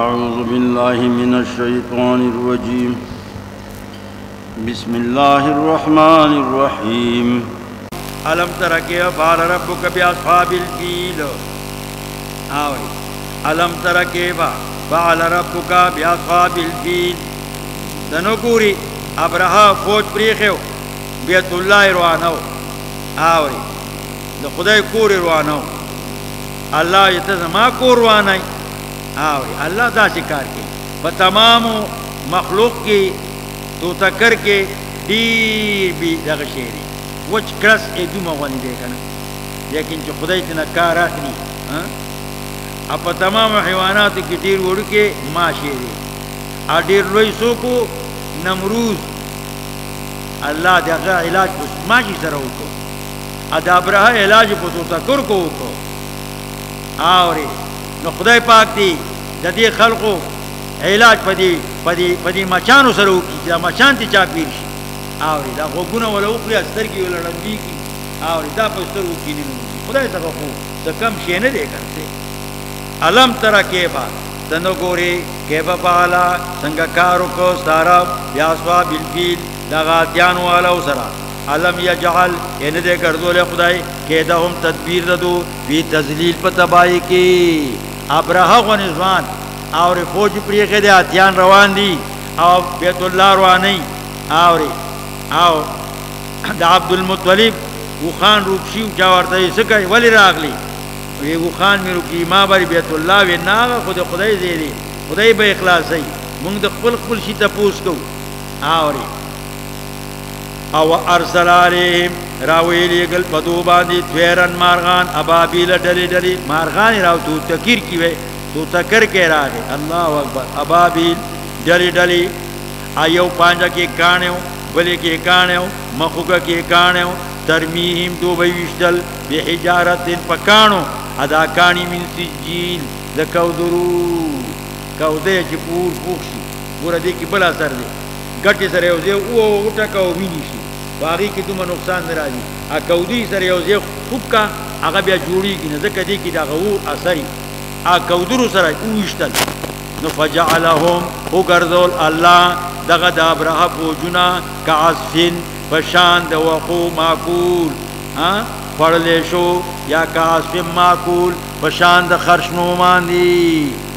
أعوذ بالله من الشيطان الرجيم. بسم الله الرحمن الرحيم. ألم تر كيف فعل ربك بأصحاب الفيل؟ آوي. ألم تر كيف فعل ربك بأصحاب الفيل؟ دنقوري أبرها فوج بريخيو. بيت الله روانو آوي. د خدای کور روانو الله یتزما کور روانای آوي الله دا کار کی په تمام مخلوق کی تو تکر کے دیر بھی دغه شیری وچ کرس ای دو مغوانی دے کنا لیکن جو خدای تنا کار اخلی ہاں؟ اپا تمام حیوانات کی دیر وڑ کے ما شیری ا دیر لوی سوکو نمروز۔ اللہ دغه علاج پس ما جی سره وکړو ا د علاج په تو تکر کو ہو وکړو اوري نو خدای پاک دی، د دې خلقو علاج پدی پدی پدی مچانو سره وکي دا مچان تی چا پیر شي. اوري دا غوګونه ولا وکړي سترګي ولا لړندې کی اوري دا په ستر وکي نه خدای څنګه خو د کم شي نه دی کرتے علم ترا کیفا تنو ګوري کیفا بالا، څنګه کارو کو سارا، بیاسوا بالفیل دا غاتیان والا سرا. علم یجعل ان دے کردو لے خدای کہ دہم تدبیر ددو فی تذلیل پا تبائی کی ابرہا غنزوان اور فوج پریخے دے آتیان روان دی او بیت اللہ روانی اور او دا عبد المطلب وہ خان روکشی چاورتا ہے سکای ولی راغلی وی وہ خان میں رکی ما بری بیت اللہ، وی ناغا خود خدای زیدی، خدای با اخلاص ہے۔ منگ دا خپل خپل شی تپوس کو۔ آوری او ارسل علیہم راویلی گل پدو باندی تویرن مارغان ابابیل ڈلی ڈلی مارغان راو تو تکیر کی وے تو تکر کے را راگے اللہ اکبر ابابیل ڈلی ڈلی آیو پانجا کی کانیو بلی کی کانیو، مخوکا کی کانیو، ترمیہم دو بیوشتل بی حجارت ان پکانو، ادا کانی من سجیل دکو درو۔ کو دے چی پور پوکشی پورا دے کی بلا سر دے۔ گٹی سر یو دے، او اوٹا کو وینی شی۔ باغی کی دومره نقصان ناراضی ا کودی سره یو ځای خوب کا، هغه بیا جوړیږي. نه، ځکه دی کی دا غو اثر ا کودرو سره اوشتل نو فجعلهم او ګرځول الله دغه د ابره بوجنا کعصفن فشان د وقو معقول. ها؟ پړلې شو یا کعصف معقول فشان د خرشنو باندې